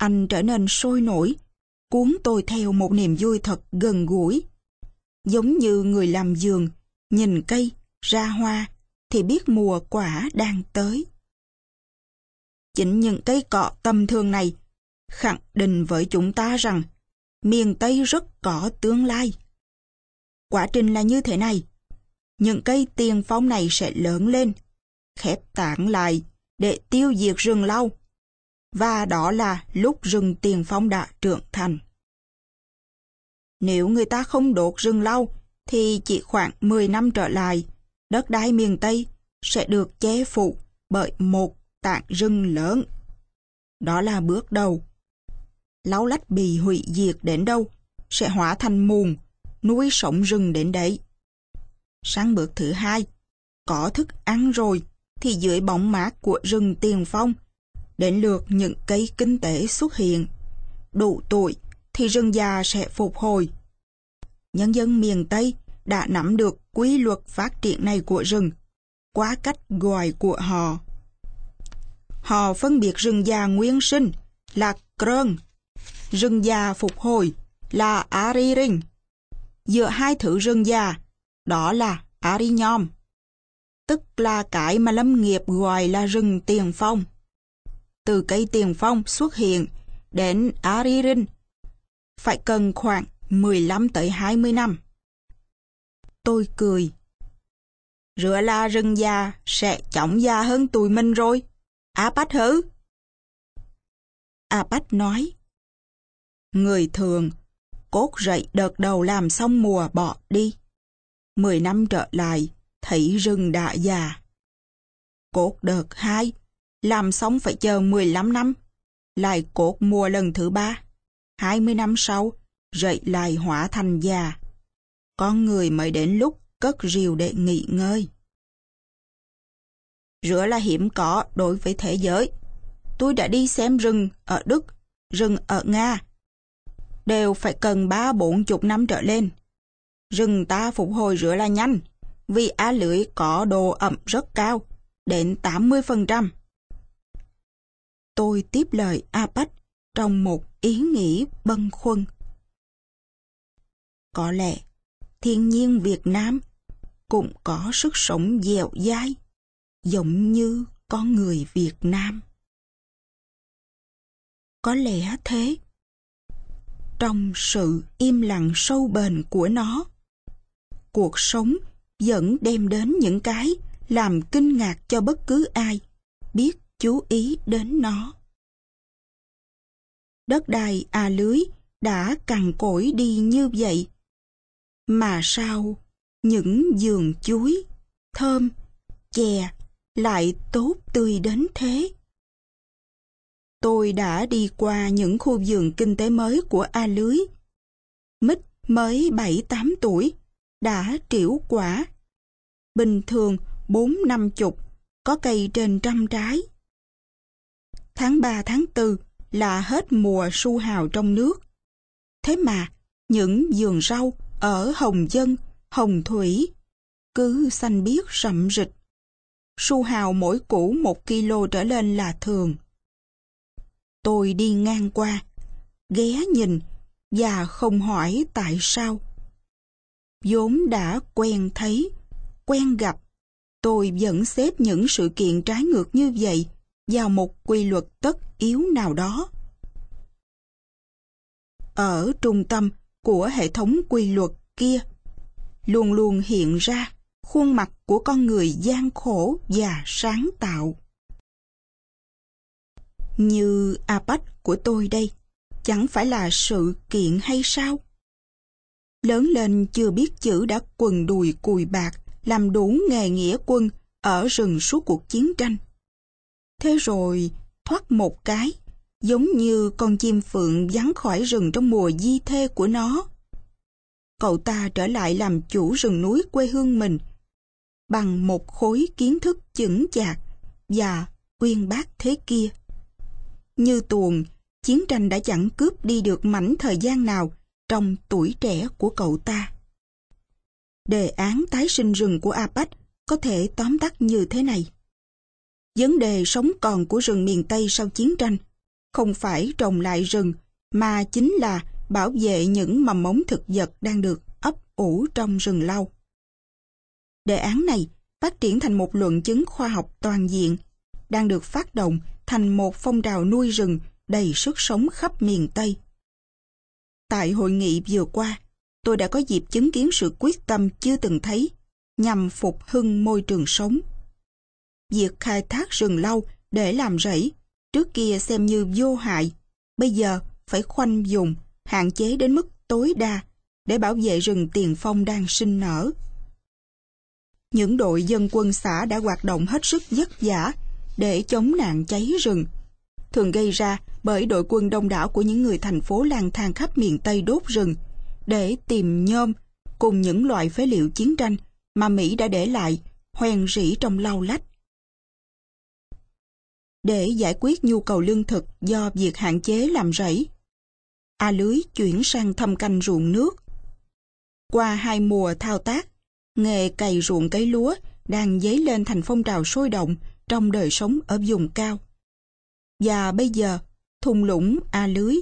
Anh trở nên sôi nổi, cuốn tôi theo một niềm vui thật gần gũi. Giống như người làm giường, nhìn cây, ra hoa, thì biết mùa quả đang tới. Chính những cây cọ tầm thường này khẳng định với chúng ta rằng miền Tây rất có tương lai. Quá trình là như thế này. Những cây tiền phong này sẽ lớn lên, khép tảng lại để tiêu diệt rừng lau. Và đó là lúc rừng tiền phong đã trưởng thành. Nếu người ta không đốt rừng lau, thì chỉ khoảng 10 năm trở lại, đất đai miền Tây sẽ được che phủ bởi một tảng rừng lớn. Đó là bước đầu. Lau lách bị hủy diệt đến đâu, sẽ hóa thành mùn, nuôi sống rừng đến đấy. Sang bước thứ hai, có thức ăn rồi, thì dưới bóng mát của rừng tiền phong, đến lượt những cây kinh tế xuất hiện. Đủ tuổi thì rừng già sẽ phục hồi. Nhân dân miền Tây đã nắm được quy luật phát triển này của rừng, qua cách gọi của họ. Họ phân biệt rừng già nguyên sinh là Krön, rừng già phục hồi là Ariring. Giữa hai thứ rừng già, đó là Arinyom, tức là cái mà lâm nghiệp gọi là rừng tiền phong. Từ cây tiền phong xuất hiện đến Aririn phải cần khoảng 15 tới 20 năm. Tôi cười. Rửa la rừng già sẽ chỏng già hơn tụi mình rồi. Á bách hứ. A bách nói. Người thường, cốt rậy đợt đầu làm xong mùa bỏ đi. Mười năm trở lại, thấy rừng đã già. Cốt đợt hai, làm xong phải chờ 15 năm. Lại cột mùa lần thứ ba. 20 năm sau, rậy lại hỏa thành già. Con người mới đến lúc cất rìu để nghỉ ngơi. Rửa là hiểm có đối với thế giới. Tôi đã đi xem rừng ở Đức, rừng ở Nga. Đều phải cần ba bốn chục năm trở lên. Rừng ta phục hồi rửa là nhanh, vì á lưỡi có độ ẩm rất cao, đến 80%. Tôi tiếp lời Apac trong một ý nghĩ bâng khuâng. Có lẽ thiên nhiên Việt Nam cũng có sức sống dẻo dai, giống như con người Việt Nam. Có lẽ thế. Trong sự im lặng sâu bền của nó, cuộc sống vẫn đem đến những cái làm kinh ngạc cho bất cứ ai biết chú ý đến nó. Đất đai à lưới đã cằn cỗi đi như vậy. Mà sao những giường chuối, thơm, chè lại tốt tươi đến thế? Tôi đã đi qua những khu vườn kinh tế mới của A Lưới. Mít mới 7-8 tuổi, đã triểu quả. Bình thường 4-5 chục, có cây trên trăm trái. Tháng 3 tháng 4 là hết mùa su hào trong nước. Thế mà, những vườn rau ở Hồng Dân, Hồng Thủy cứ xanh biếc rậm rịch. Su hào mỗi củ một kilo trở lên là thường. Tôi đi ngang qua, ghé nhìn và không hỏi tại sao. vốn đã quen thấy, quen gặp, tôi vẫn xếp những sự kiện trái ngược như vậy vào một quy luật tất yếu nào đó. Ở trung tâm của hệ thống quy luật kia, luôn luôn hiện ra khuôn mặt của con người gian khổ và sáng tạo. Như Apac của tôi đây, chẳng phải là sự kiện hay sao? Lớn lên chưa biết chữ đã quần đùi cùi bạc, làm đủ nghề nghĩa quân ở rừng suốt cuộc chiến tranh. Thế rồi, thoát một cái, giống như con chim phượng vắng khỏi rừng trong mùa di thê của nó. Cậu ta trở lại làm chủ rừng núi quê hương mình bằng một khối kiến thức chững chạc và uyên bác thế kia. Như tuồng, chiến tranh đã chẳng cướp đi được mảnh thời gian nào trong tuổi trẻ của cậu ta. Đề án tái sinh rừng của APEC có thể tóm tắt như thế này. Vấn đề sống còn của rừng miền Tây sau chiến tranh không phải trồng lại rừng, mà chính là bảo vệ những mầm mống thực vật đang được ấp ủ trong rừng lau. Đề án này phát triển thành một luận chứng khoa học toàn diện, đang được phát động thành một phong trào nuôi rừng đầy sức sống khắp miền Tây. Tại hội nghị vừa qua, tôi đã có dịp chứng kiến sự quyết tâm chưa từng thấy nhằm phục hưng môi trường sống. Việc khai thác rừng lâu để làm rẫy trước kia xem như vô hại, bây giờ phải khoanh dùng, hạn chế đến mức tối đa để bảo vệ rừng tiền phong đang sinh nở. Những đội dân quân xã đã hoạt động hết sức vất vả để chống nạn cháy rừng, thường gây ra bởi đội quân đông đảo của những người thành phố lang thang khắp miền Tây đốt rừng để tìm nhôm cùng những loại phế liệu chiến tranh mà Mỹ đã để lại hoen rỉ trong lau lách. Để giải quyết nhu cầu lương thực do việc hạn chế làm rẫy, A Lưới chuyển sang thâm canh ruộng nước. Qua hai mùa thao tác, nghề cày ruộng cấy lúa đang dấy lên thành phong trào sôi động trong đời sống ở vùng cao. Và bây giờ, thung lũng A Lưới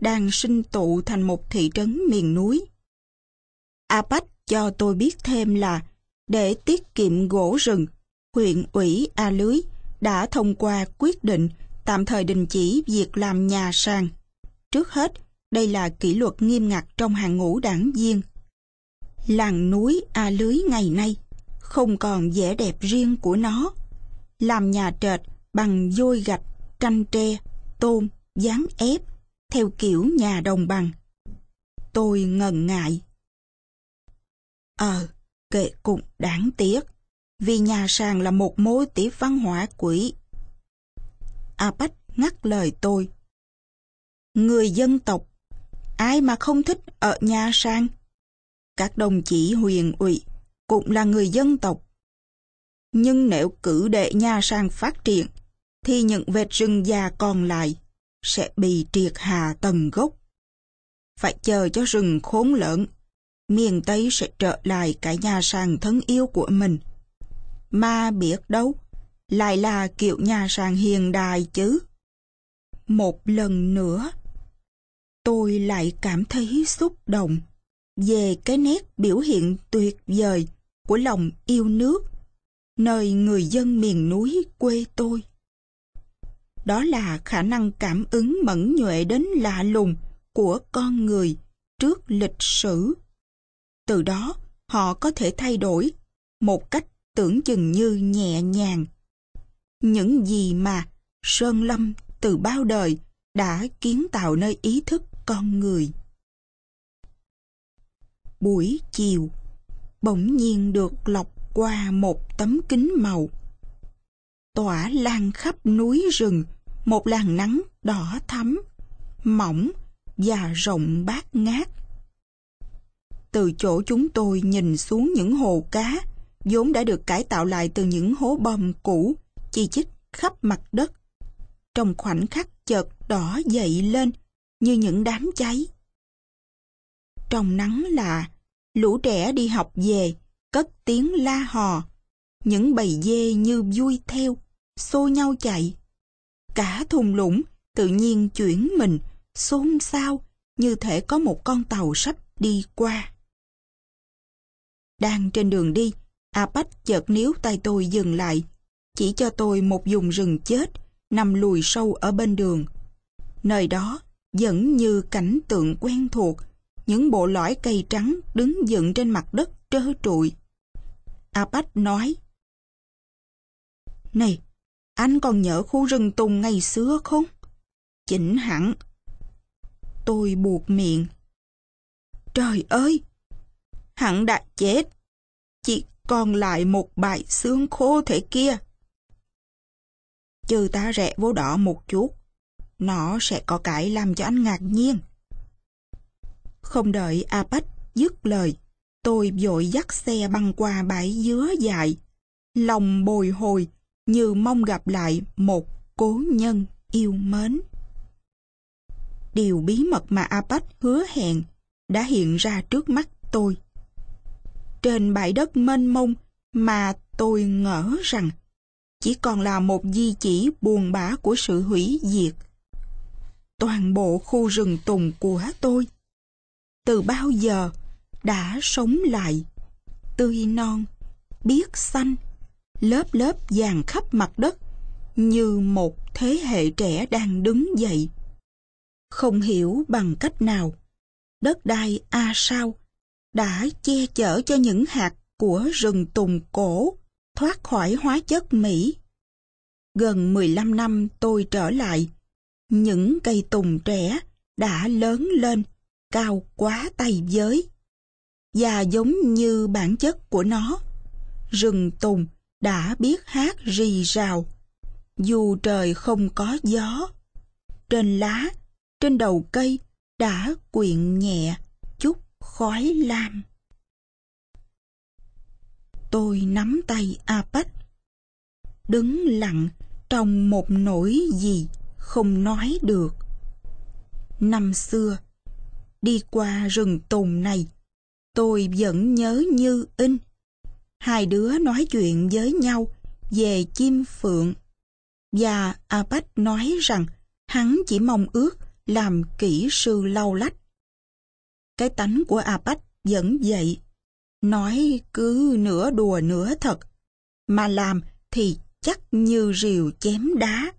đang sinh tụ thành một thị trấn miền núi. APAC cho tôi biết thêm là để tiết kiệm gỗ rừng, huyện ủy A Lưới đã thông qua quyết định tạm thời đình chỉ việc làm nhà sàn. Trước hết, đây là kỷ luật nghiêm ngặt trong hàng ngũ đảng viên. Làng núi A Lưới ngày nay không còn vẻ đẹp riêng của nó. Làm nhà trệt bằng vôi gạch, tranh tre, tôn, dán ép, theo kiểu nhà đồng bằng. Tôi ngần ngại. Ờ, kệ cũng đáng tiếc, vì nhà sàn là một mối tỷ văn hóa quỷ. bách ngắt lời tôi. Người dân tộc, ai mà không thích ở nhà sàn? Các đồng chí huyền ủy cũng là người dân tộc. Nhưng nếu cử đệ nhà sàn phát triển, thì những vệt rừng già còn lại sẽ bị triệt hà tầng gốc. Phải chờ cho rừng khốn lớn, miền Tây sẽ trở lại cái nhà sàn thân yêu của mình. Mà biết đâu, lại là kiểu nhà sàn hiền đài chứ. Một lần nữa, tôi lại cảm thấy xúc động về cái nét biểu hiện tuyệt vời của lòng yêu nước nơi người dân miền núi quê tôi. Đó là khả năng cảm ứng mẫn nhuệ đến lạ lùng của con người trước lịch sử. Từ đó, họ có thể thay đổi một cách tưởng chừng như nhẹ nhàng. Những gì mà Sơn Lâm từ bao đời đã kiến tạo nơi ý thức con người. Buổi chiều, bỗng nhiên được lọc qua một tấm kính màu. Tỏa lan khắp núi rừng, một làn nắng đỏ thắm, mỏng và rộng bát ngát. Từ chỗ chúng tôi nhìn xuống những hồ cá, vốn đã được cải tạo lại từ những hố bom cũ, chi chít khắp mặt đất. Trong khoảnh khắc chợt đỏ dậy lên như những đám cháy. Trong nắng là lũ trẻ đi học về, cất tiếng la hò, những bầy dê như vui theo, xô nhau chạy. Cả thùng lũng tự nhiên chuyển mình, xôn xao, như thể có một con tàu sắp đi qua. Đang trên đường đi, Apac chợt níu tay tôi dừng lại, chỉ cho tôi một vùng rừng chết, nằm lùi sâu ở bên đường. Nơi đó vẫn như cảnh tượng quen thuộc, những bộ lõi cây trắng đứng dựng trên mặt đất trơ trụi. Apac nói, Này, anh còn nhớ khu rừng tùng ngày xưa không? Chỉnh hẳn. Tôi buộc miệng. Trời ơi! Hẳn đã chết. Chỉ còn lại một bãi xương khô thế kia. Trừ ta rẽ vô đỏ một chút, nó sẽ có cái làm cho anh ngạc nhiên. Không đợi Apac dứt lời, tôi vội dắt xe băng qua bãi dứa dài, lòng bồi hồi như mong gặp lại một cố nhân yêu mến. Điều bí mật mà Apac hứa hẹn đã hiện ra trước mắt tôi. Trên bãi đất mênh mông mà tôi ngỡ rằng chỉ còn là một di chỉ buồn bã của sự hủy diệt. toàn bộ khu rừng tùng của tôi. Từ bao giờ đã sống lại, tươi non, biếc xanh, lớp lớp vàng khắp mặt đất như một thế hệ trẻ đang đứng dậy. Không hiểu bằng cách nào, đất đai A Sao đã che chở cho những hạt của rừng tùng cổ thoát khỏi hóa chất Mỹ. Gần 15 năm tôi trở lại, những cây tùng trẻ đã lớn lên, cao quá tay giới. Và giống như bản chất của nó, rừng tùng đã biết hát rì rào, dù trời không có gió. Trên lá, trên đầu cây đã quyện nhẹ khói lam. Tôi nắm tay Apac, đứng lặng trong một nỗi gì không nói được. Năm xưa, đi qua rừng tùng này, tôi vẫn nhớ như in. Hai đứa nói chuyện với nhau về chim phượng. Và Apac nói rằng hắn chỉ mong ước làm kỹ sư lau lách. Cái tánh của Apac vẫn vậy. Nói cứ nửa đùa nửa thật. Mà làm thì chắc như rìu chém đá.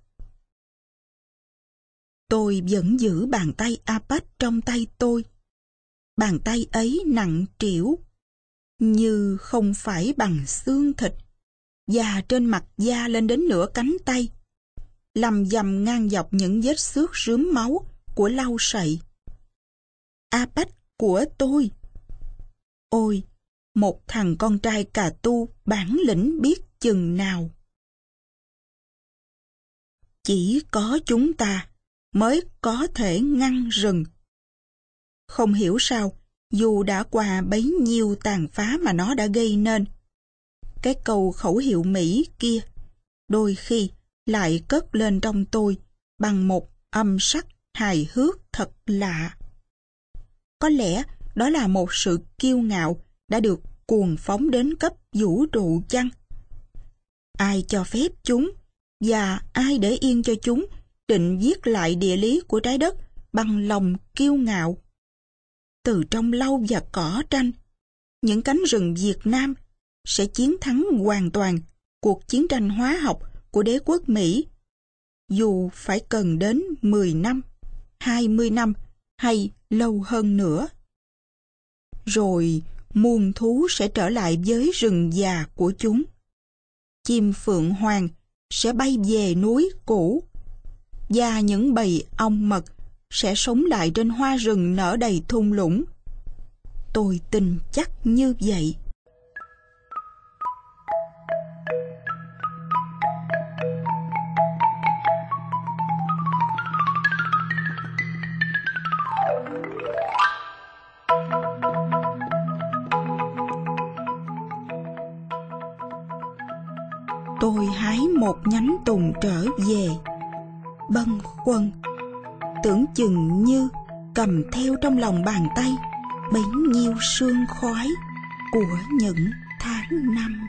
Tôi vẫn giữ bàn tay Apac trong tay tôi. Bàn tay ấy nặng trĩu, như không phải bằng xương thịt, và trên mặt da lên đến nửa cánh tay, làm dầm ngang dọc những vết xước rướm máu của lau sậy. bách của tôi. Ôi, một thằng con trai cà tu bản lĩnh biết chừng nào. Chỉ có chúng ta mới có thể ngăn rừng. Không hiểu sao, dù đã qua bấy nhiêu tàn phá mà nó đã gây nên, cái câu khẩu hiệu Mỹ kia đôi khi lại cất lên trong tôi bằng một âm sắc hài hước thật lạ. Có lẽ đó là một sự kiêu ngạo đã được cuồng phóng đến cấp vũ trụ chăng? Ai cho phép chúng và ai để yên cho chúng định viết lại địa lý của trái đất bằng lòng kiêu ngạo. Từ trong lau và cỏ tranh, những cánh rừng Việt Nam sẽ chiến thắng hoàn toàn cuộc chiến tranh hóa học của đế quốc Mỹ, dù phải cần đến 10 năm, 20 năm hay lâu hơn nữa. Rồi, muôn thú sẽ trở lại với rừng già của chúng. Chim phượng hoàng sẽ bay về núi cũ, và những bầy ong mật sẽ sống lại trên hoa rừng nở đầy thung lũng. Tôi tin chắc như vậy. Cùng trở về. Bâng khuâng, tưởng chừng như cầm theo trong lòng bàn tay bấy nhiêu sương khói của những tháng năm.